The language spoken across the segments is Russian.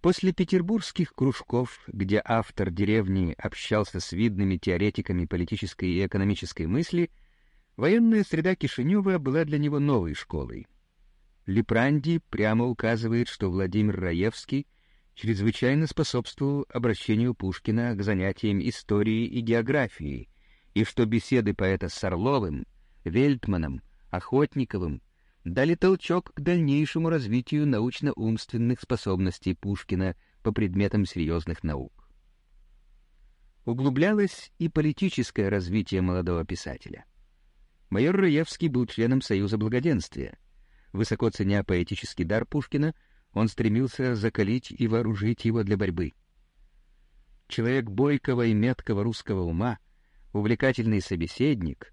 После петербургских кружков, где автор деревни общался с видными теоретиками политической и экономической мысли, военная среда Кишинева была для него новой школой. Лепранди прямо указывает, что Владимир Раевский чрезвычайно способствовал обращению Пушкина к занятиям историей и географией, и что беседы поэта с Орловым, Вельтманом, Охотниковым дали толчок к дальнейшему развитию научно-умственных способностей Пушкина по предметам серьезных наук. Углублялось и политическое развитие молодого писателя. Майор Раевский был членом Союза Благоденствия. Высоко ценя поэтический дар Пушкина, он стремился закалить и вооружить его для борьбы. Человек бойкого и меткого русского ума, увлекательный собеседник,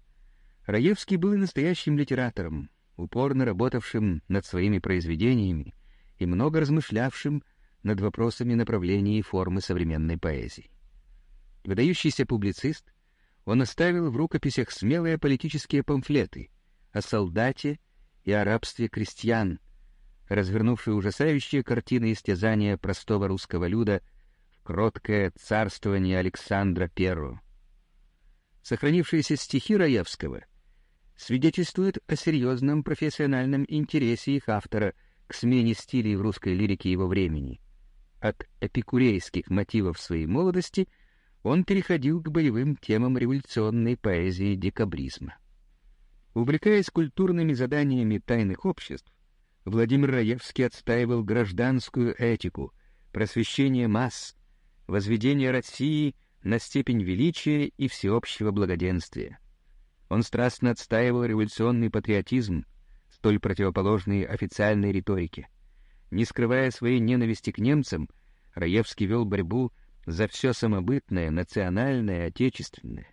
Раевский был и настоящим литератором, упорно работавшим над своими произведениями и много размышлявшим над вопросами направления и формы современной поэзии. Выдающийся публицист, он оставил в рукописях смелые политические памфлеты о солдате и о рабстве крестьян, развернувшие ужасающие картины истязания простого русского люда в кроткое царствование Александра I. Сохранившиеся стихи Раевского — свидетельствует о серьезном профессиональном интересе их автора к смене стилей в русской лирике его времени. От эпикурейских мотивов своей молодости он переходил к боевым темам революционной поэзии декабризма. Увлекаясь культурными заданиями тайных обществ, Владимир Раевский отстаивал гражданскую этику, просвещение масс, возведение России на степень величия и всеобщего благоденствия. Он страстно отстаивал революционный патриотизм, столь противоположный официальной риторике. Не скрывая своей ненависти к немцам, Раевский вел борьбу за все самобытное, национальное, отечественное.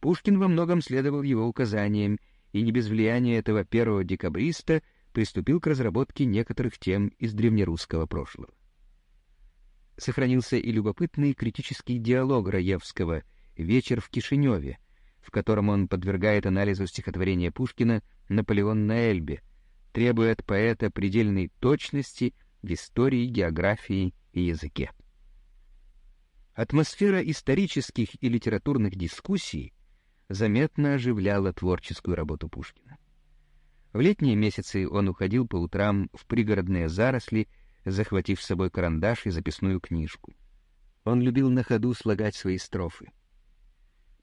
Пушкин во многом следовал его указаниям и не без влияния этого первого декабриста приступил к разработке некоторых тем из древнерусского прошлого. Сохранился и любопытный критический диалог Раевского «Вечер в Кишиневе», в котором он подвергает анализу стихотворения Пушкина «Наполеон на Эльбе», требуя от поэта предельной точности в истории, географии и языке. Атмосфера исторических и литературных дискуссий заметно оживляла творческую работу Пушкина. В летние месяцы он уходил по утрам в пригородные заросли, захватив с собой карандаш и записную книжку. Он любил на ходу слагать свои строфы.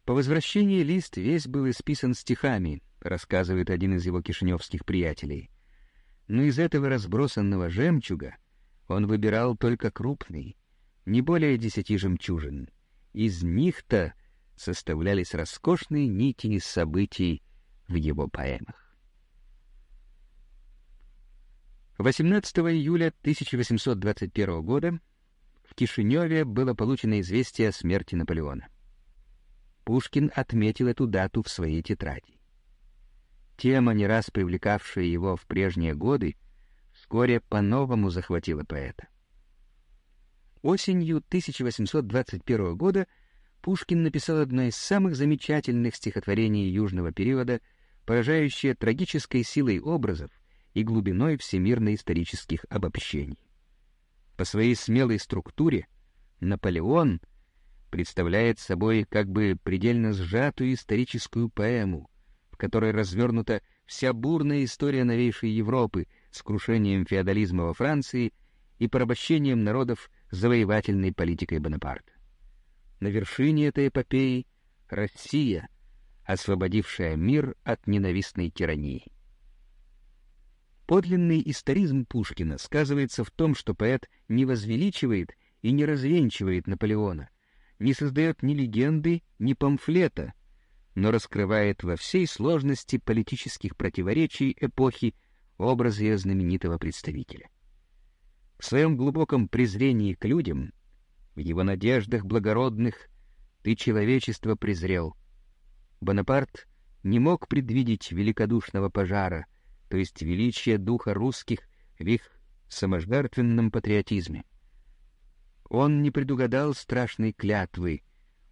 По возвращении лист весь был исписан стихами, рассказывает один из его кишиневских приятелей. Но из этого разбросанного жемчуга он выбирал только крупный, не более десяти жемчужин. Из них-то составлялись роскошные нити событий в его поэмах. 18 июля 1821 года в Кишиневе было получено известие о смерти Наполеона. Пушкин отметил эту дату в своей тетради. Тема, не раз привлекавшая его в прежние годы, вскоре по-новому захватила поэта. Осенью 1821 года Пушкин написал одно из самых замечательных стихотворений южного периода, поражающее трагической силой образов и глубиной всемирно-исторических обобщений. По своей смелой структуре Наполеон — представляет собой как бы предельно сжатую историческую поэму, в которой развернута вся бурная история новейшей Европы с крушением феодализма во Франции и порабощением народов завоевательной политикой Бонапарта. На вершине этой эпопеи Россия, освободившая мир от ненавистной тирании. Подлинный историзм Пушкина сказывается в том, что поэт не возвеличивает и не развенчивает Наполеона — не создает ни легенды, ни памфлета, но раскрывает во всей сложности политических противоречий эпохи образ ее знаменитого представителя. В своем глубоком презрении к людям, в его надеждах благородных, ты человечество презрел. Бонапарт не мог предвидеть великодушного пожара, то есть величия духа русских в их саможертвенном патриотизме. Он не предугадал страшной клятвы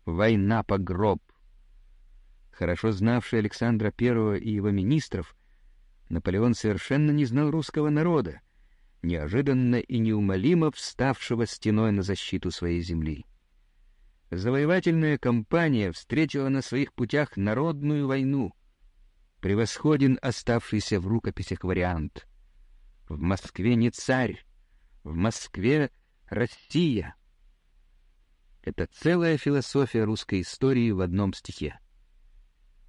«Война по гроб». Хорошо знавший Александра I и его министров, Наполеон совершенно не знал русского народа, неожиданно и неумолимо вставшего стеной на защиту своей земли. Завоевательная кампания встретила на своих путях народную войну. Превосходен оставшийся в рукописях вариант. В Москве не царь, в Москве Россия. Это целая философия русской истории в одном стихе.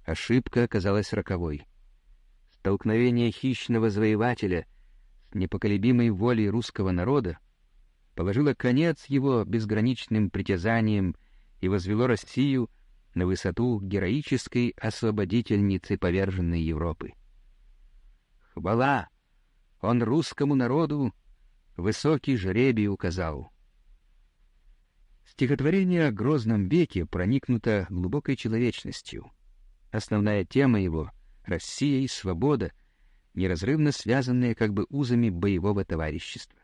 Ошибка оказалась роковой. Столкновение хищного завоевателя с непоколебимой волей русского народа положило конец его безграничным притязаниям и возвело Россию на высоту героической освободительницы поверженной Европы. Хвала! Он русскому народу высокий жребий указал. Стихотворение о грозном веке проникнуто глубокой человечностью. Основная тема его — Россия и свобода, неразрывно связанные как бы узами боевого товарищества.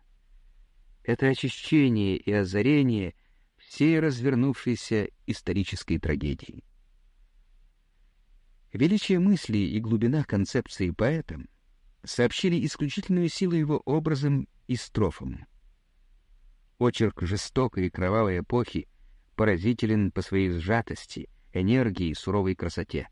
Это очищение и озарение — всей развернувшейся исторической трагедии. Величие мысли и глубина концепции поэта сообщили исключительную силу его образом и строфам. Очерк жестокой и кровавой эпохи поразителен по своей сжатости, энергии и суровой красоте.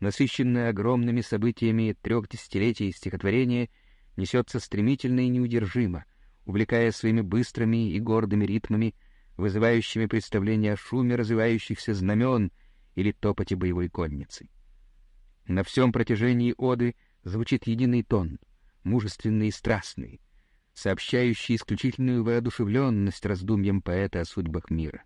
Насыщенное огромными событиями трех десятилетий стихотворение несется стремительно и неудержимо, увлекая своими быстрыми и гордыми ритмами вызывающими представление о шуме развивающихся знамен или топоте боевой конницы. На всем протяжении оды звучит единый тон, мужественный и страстный, сообщающий исключительную воодушевленность раздумьям поэта о судьбах мира.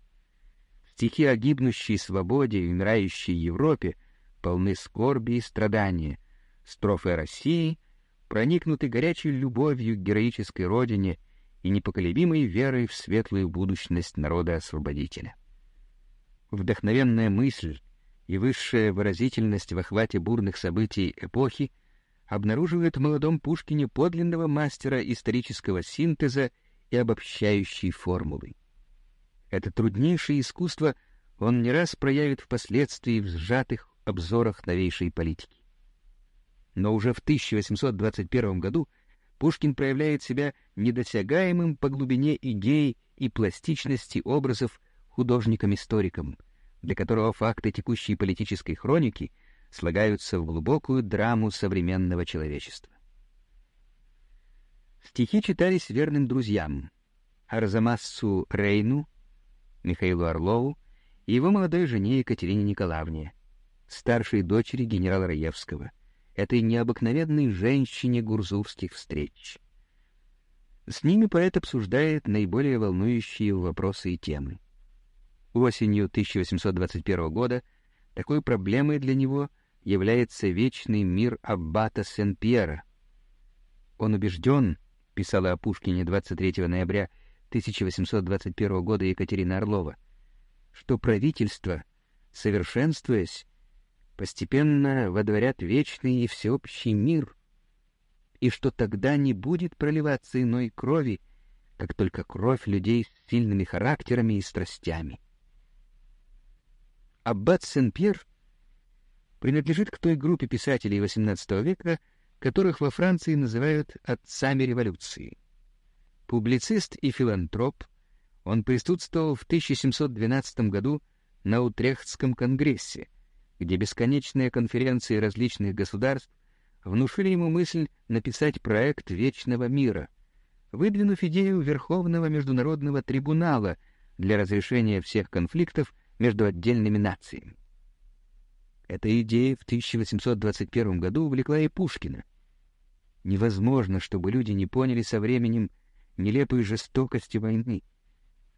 Стихи о гибнущей свободе и умирающей Европе полны скорби и страдания, строфы о России проникнуты горячей любовью к героической родине и непоколебимой верой в светлую будущность народа-освободителя. Вдохновенная мысль и высшая выразительность в охвате бурных событий эпохи обнаруживают в молодом Пушкине подлинного мастера исторического синтеза и обобщающей формулы. Это труднейшее искусство он не раз проявит впоследствии в сжатых обзорах новейшей политики. Но уже в 1821 году Пушкин проявляет себя недосягаемым по глубине идей и пластичности образов художником-историком, для которого факты текущей политической хроники слагаются в глубокую драму современного человечества. Стихи читались верным друзьям Арзамассу Рейну, Михаилу Орлову и его молодой жене Екатерине Николаевне, старшей дочери генерала Раевского, этой необыкновенной женщине гурзувских встреч. С ними поэт обсуждает наиболее волнующие вопросы и темы. Осенью 1821 года такой проблемой для него является вечный мир аббата Сен-Пьера. Он убежден, писала о Пушкине 23 ноября 1821 года Екатерина Орлова, что правительство, совершенствуясь, постепенно водворят вечный и всеобщий мир, и что тогда не будет проливаться иной крови, как только кровь людей с сильными характерами и страстями. Аббат Сен-Пьер принадлежит к той группе писателей XVIII века, которых во Франции называют «отцами революции». Публицист и филантроп, он присутствовал в 1712 году на Утрехтском конгрессе, где бесконечные конференции различных государств внушили ему мысль написать проект вечного мира, выдвинув идею Верховного международного трибунала для разрешения всех конфликтов между отдельными нациями. Эта идея в 1821 году увлекла и Пушкина. Невозможно, чтобы люди не поняли со временем нелепой жестокости войны,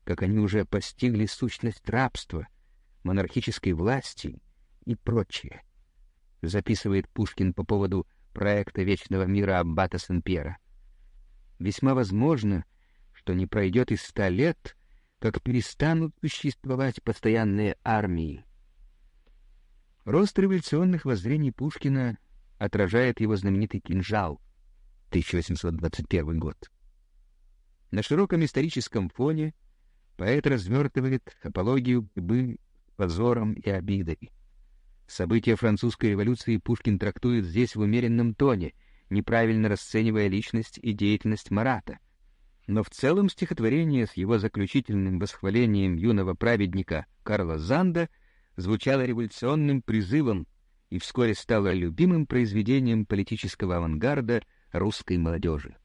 как они уже постигли сущность рабства, монархической власти и прочее, записывает Пушкин по поводу проекта Вечного мира Аббата Сен-Пьера. Весьма возможно, что не пройдет и ста лет, как перестанут существовать постоянные армии. Рост революционных воззрений Пушкина отражает его знаменитый «Кинжал» 1821 год. На широком историческом фоне поэт развертывает апологию борьбы позором и обидой. События французской революции Пушкин трактует здесь в умеренном тоне, неправильно расценивая личность и деятельность Марата. Но в целом стихотворение с его заключительным восхвалением юного праведника Карла Занда звучало революционным призывом и вскоре стало любимым произведением политического авангарда русской молодежи.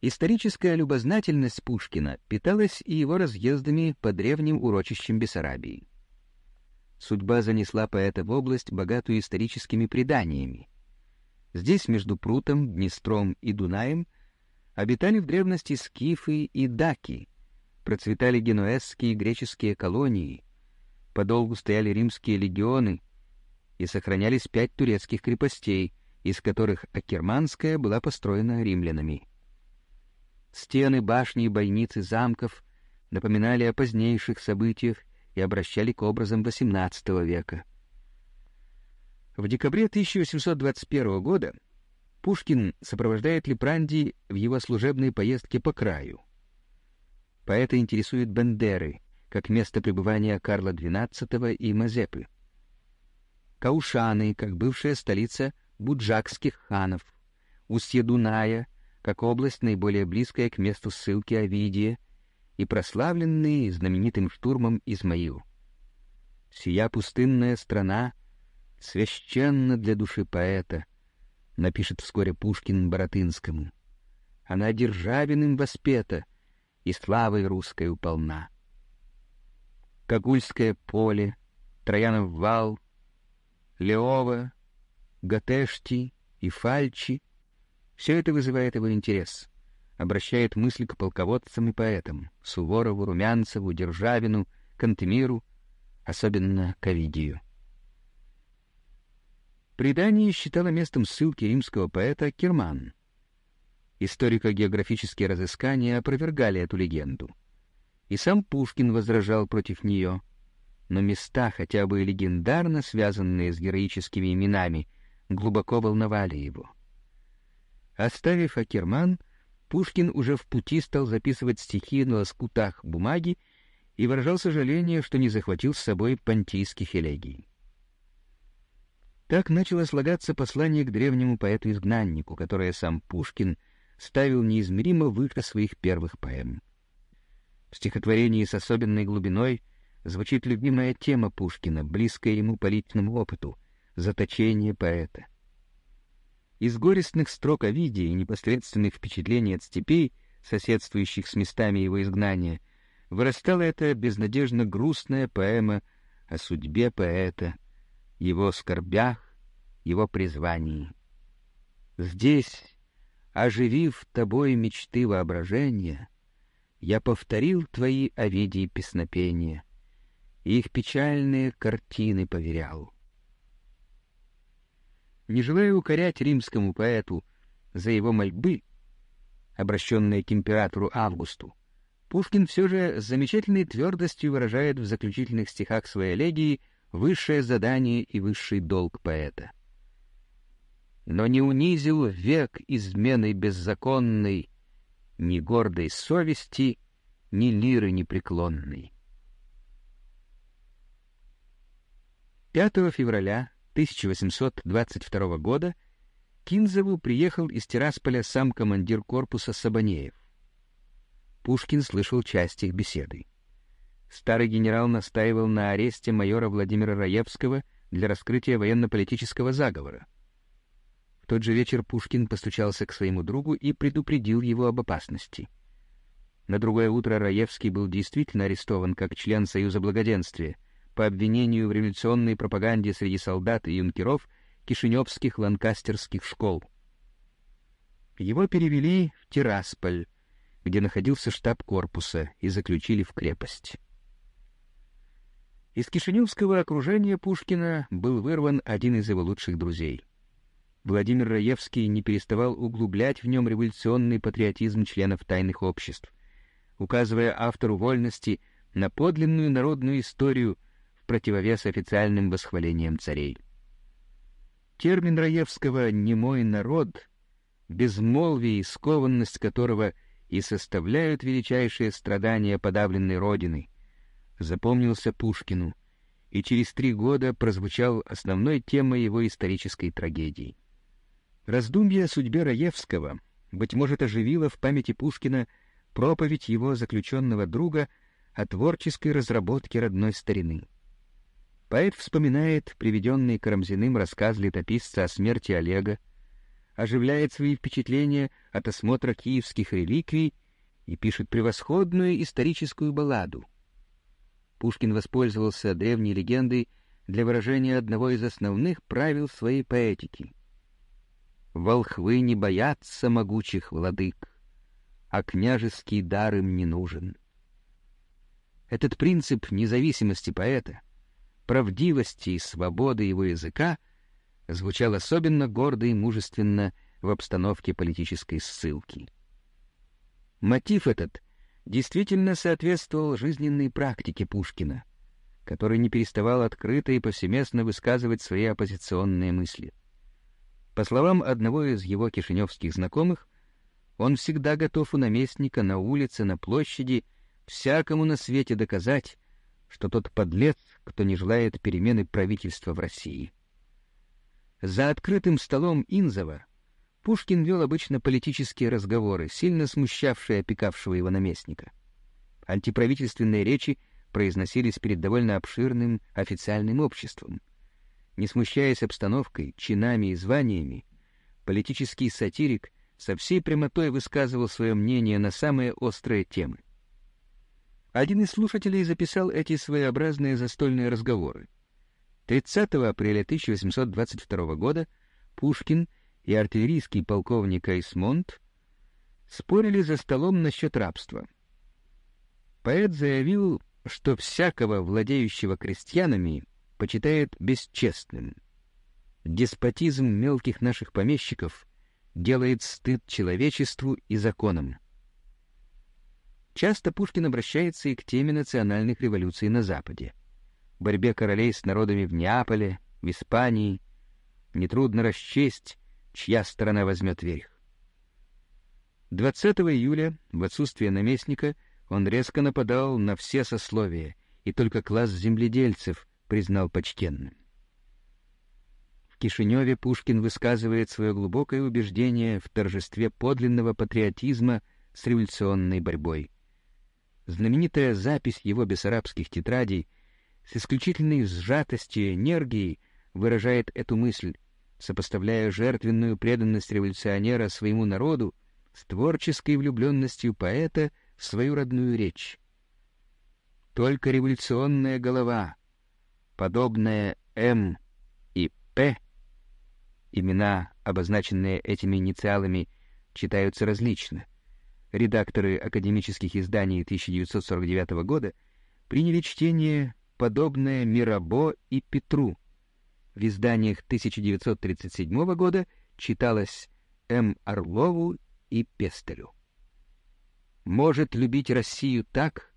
Историческая любознательность Пушкина питалась и его разъездами по древним урочищам Бессарабии. Судьба занесла поэта в область, богатую историческими преданиями. Здесь, между Прутом, Днестром и Дунаем, обитали в древности скифы и даки, процветали генуэзские и греческие колонии, подолгу стояли римские легионы и сохранялись пять турецких крепостей, из которых Акерманская была построена римлянами. Стены, башни и бойницы замков напоминали о позднейших событиях и обращали к образам XVIII века. В декабре 1821 года Пушкин сопровождает Лепранди в его служебной поездке по краю. Поэта интересует Бендеры, как место пребывания Карла XII и Мазепы. Каушаны, как бывшая столица буджакских ханов, устье Дуная, как область, наиболее близкая к месту ссылки Овидия, и прославленный знаменитым штурмом Измаил. «Сия пустынная страна священна для души поэта», напишет вскоре Пушкин Боротынскому. «Она державиным воспета и славой русской уполна». Кагульское поле, Троянов вал, Леова, Гатешти и Фальчи — все это вызывает его интерес, обращает мысль к полководцам и поэтам — Суворову, Румянцеву, Державину, Кантемиру, особенно к Овидию. Предание считало местом ссылки римского поэта Керман. Историко-географические разыскания опровергали эту легенду. И сам Пушкин возражал против нее, но места, хотя бы и легендарно связанные с героическими именами, глубоко волновали его. Оставив Акерман, Пушкин уже в пути стал записывать стихи на лоскутах бумаги и выражал сожаление, что не захватил с собой понтийских элегий. Так начало слагаться послание к древнему поэту-изгнаннику, которое сам Пушкин ставил неизмеримо выше своих первых поэм. В стихотворении с особенной глубиной звучит любимая тема Пушкина, близкая ему по личному опыту — заточение поэта. Из горестных строк Овидия и непосредственных впечатлений от степей, соседствующих с местами его изгнания, вырастала эта безнадежно грустная поэма о судьбе поэта, его скорбях, его призвании. Здесь, оживив тобой мечты воображения, я повторил твои Овидии песнопения, и их печальные картины поверял. Не желая укорять римскому поэту за его мольбы, обращенные к императору Августу, Пушкин все же с замечательной твердостью выражает в заключительных стихах своей элегии высшее задание и высший долг поэта. Но не унизил век изменой беззаконной ни гордой совести, ни лиры непреклонной. 5 февраля 1822 года Кинзову приехал из Тирасполя сам командир корпуса Сабанеев. Пушкин слышал часть их беседы. Старый генерал настаивал на аресте майора Владимира Раевского для раскрытия военно-политического заговора. В тот же вечер Пушкин постучался к своему другу и предупредил его об опасности. На другое утро Раевский был действительно арестован как член Союза Благоденствия — по обвинению в революционной пропаганде среди солдат и юнкеров кишиневских ланкастерских школ. Его перевели в Тирасполь, где находился штаб корпуса, и заключили в крепость. Из кишиневского окружения Пушкина был вырван один из его лучших друзей. Владимир Раевский не переставал углублять в нем революционный патриотизм членов тайных обществ, указывая автору вольности на подлинную народную историю — противовес официальным восхвалениям царей. Термин Раевского «немой народ», безмолвие и скованность которого и составляют величайшие страдания подавленной Родины, запомнился Пушкину и через три года прозвучал основной темой его исторической трагедии. Раздумье о судьбе Раевского, быть может, оживило в памяти Пушкина проповедь его заключенного друга о творческой разработке родной старины. Поэт вспоминает приведенный Карамзиным рассказ летописца о смерти Олега, оживляет свои впечатления от осмотра киевских реликвий и пишет превосходную историческую балладу. Пушкин воспользовался древней легендой для выражения одного из основных правил своей поэтики. «Волхвы не боятся могучих владык, а княжеский дар им не нужен». Этот принцип независимости поэта, правдивости и свободы его языка звучал особенно гордо и мужественно в обстановке политической ссылки. Мотив этот действительно соответствовал жизненной практике Пушкина, который не переставал открыто и повсеместно высказывать свои оппозиционные мысли. По словам одного из его кишиневских знакомых, он всегда готов у наместника на улице, на площади, всякому на свете доказать, что тот подлец, кто не желает перемены правительства в России. За открытым столом Инзова Пушкин вел обычно политические разговоры, сильно смущавшие опекавшего его наместника. Антиправительственные речи произносились перед довольно обширным официальным обществом. Не смущаясь обстановкой, чинами и званиями, политический сатирик со всей прямотой высказывал свое мнение на самые острые темы. Один из слушателей записал эти своеобразные застольные разговоры. 30 апреля 1822 года Пушкин — и артиллерийский полковник Айсмонт спорили за столом насчет рабства. Поэт заявил, что всякого владеющего крестьянами почитает бесчестным. Деспотизм мелких наших помещиков делает стыд человечеству и законам. Часто Пушкин обращается и к теме национальных революций на Западе. Борьбе королей с народами в Неаполе, в Испании. Нетрудно расчесть, чья сторона возьмет верх. 20 июля, в отсутствие наместника, он резко нападал на все сословия, и только класс земледельцев признал почтенным. В Кишиневе Пушкин высказывает свое глубокое убеждение в торжестве подлинного патриотизма с революционной борьбой. Знаменитая запись его бессарабских тетрадей с исключительной сжатостью и энергией выражает эту мысль, сопоставляя жертвенную преданность революционера своему народу с творческой влюбленностью поэта в свою родную речь. Только революционная голова, подобная М и П, имена, обозначенные этими инициалами, читаются различно. Редакторы академических изданий 1949 года приняли чтение подобное Мирабо и Петру, в изданиях 1937 года читалось М. Орлову и Пестелю. Может любить Россию так,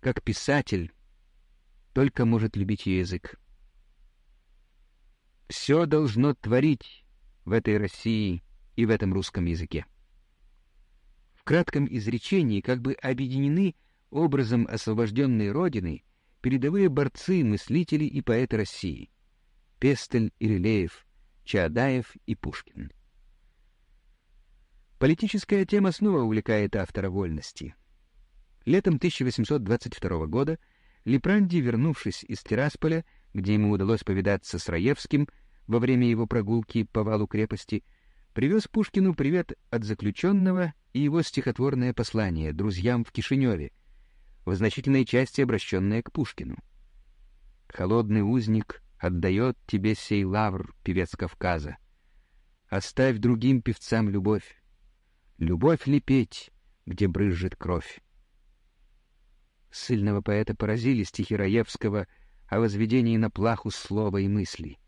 как писатель только может любить ее язык. Все должно творить в этой России и в этом русском языке. В кратком изречении как бы объединены образом освобожденной Родины передовые борцы, мыслители и поэты России — Пестель и Рилеев, Чаадаев и Пушкин. Политическая тема снова увлекает автора вольности. Летом 1822 года Лепранди, вернувшись из Тирасполя, где ему удалось повидаться с Раевским во время его прогулки по валу крепости, привез Пушкину привет от заключенного и его стихотворное послание друзьям в Кишиневе, в значительной части обращенное к Пушкину. Холодный узник отдает тебе сей лавр, певец Кавказа. Оставь другим певцам любовь. Любовь ли петь, где брызжет кровь? Сильного поэта поразили стихи Раевского о возведении на плаху слова и мысли.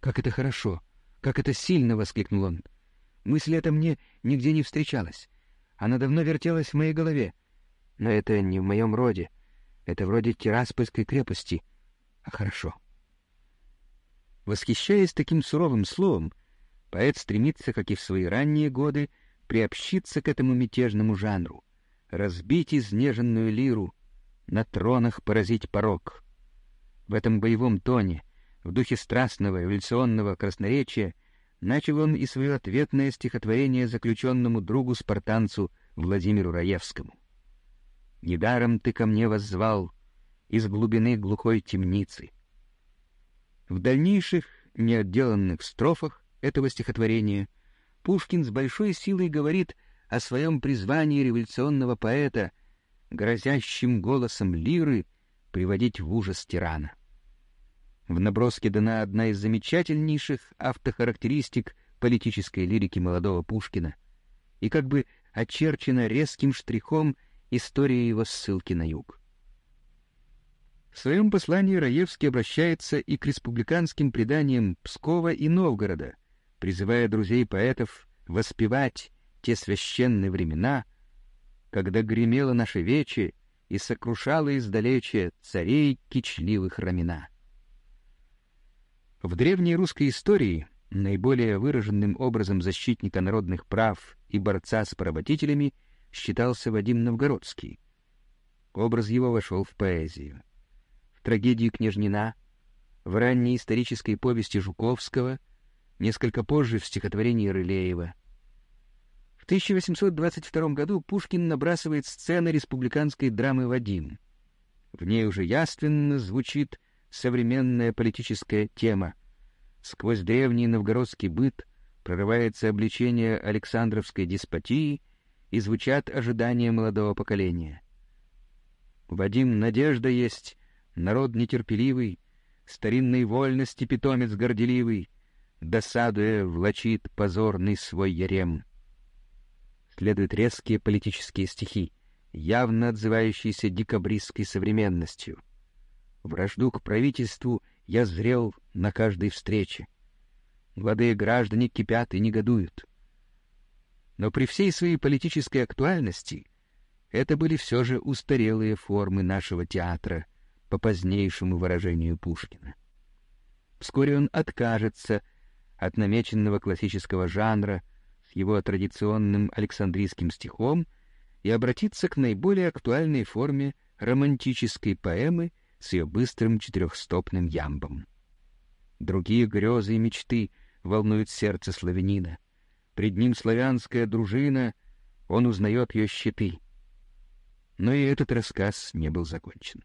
«Как это хорошо! Как это сильно!» — воскликнул он. «Мысль эта мне нигде не встречалась. Она давно вертелась в моей голове. Но это не в моем роде. Это вроде Тираспольской крепости. А хорошо». Восхищаясь таким суровым словом, поэт стремится, как и в свои ранние годы, приобщиться к этому мятежному жанру, разбить изнеженную лиру, на тронах поразить порог. В этом боевом тоне, в духе страстного эволюционного красноречия, начал он и свое ответное стихотворение заключенному другу-спартанцу Владимиру Раевскому. «Недаром ты ко мне воззвал из глубины глухой темницы». В дальнейших неотделанных строфах этого стихотворения Пушкин с большой силой говорит о своем призвании революционного поэта, грозящим голосом лиры приводить в ужас тирана. В наброске дана одна из замечательнейших автохарактеристик политической лирики молодого Пушкина и как бы очерчена резким штрихом история его ссылки на юг. В своем послании Раевский обращается и к республиканским преданиям Пскова и Новгорода, призывая друзей поэтов воспевать те священные времена, когда гремело наше вече и сокрушало издалече царей кичливых рамена. В древней русской истории наиболее выраженным образом защитника народных прав и борца с поработителями считался Вадим Новгородский. Образ его вошел в поэзию. Трагедию «Княжнина», в ранней исторической повести Жуковского, несколько позже в стихотворении Рылеева. В 1822 году Пушкин набрасывает сцены республиканской драмы «Вадим». В ней уже яственно звучит современная политическая тема. Сквозь древний новгородский быт прорывается обличение Александровской деспотии и звучат ожидания молодого поколения. Вадим надежда есть, народ нетерпеливый, старинной вольности питомец горделивый, досадуя влачит позорный свой ярем. Следуют резкие политические стихи, явно отзывающиеся декабристской современностью. Вражду к правительству я зрел на каждой встрече. Молодые граждане кипят и негодуют. Но при всей своей политической актуальности это были все же устарелые формы нашего театра, по позднейшему выражению Пушкина. Вскоре он откажется от намеченного классического жанра с его традиционным александрийским стихом и обратится к наиболее актуальной форме романтической поэмы — с ее быстрым четырехстопным ямбом. Другие грезы и мечты волнуют сердце славянина. Пред ним славянская дружина, он узнает ее щиты. Но и этот рассказ не был закончен.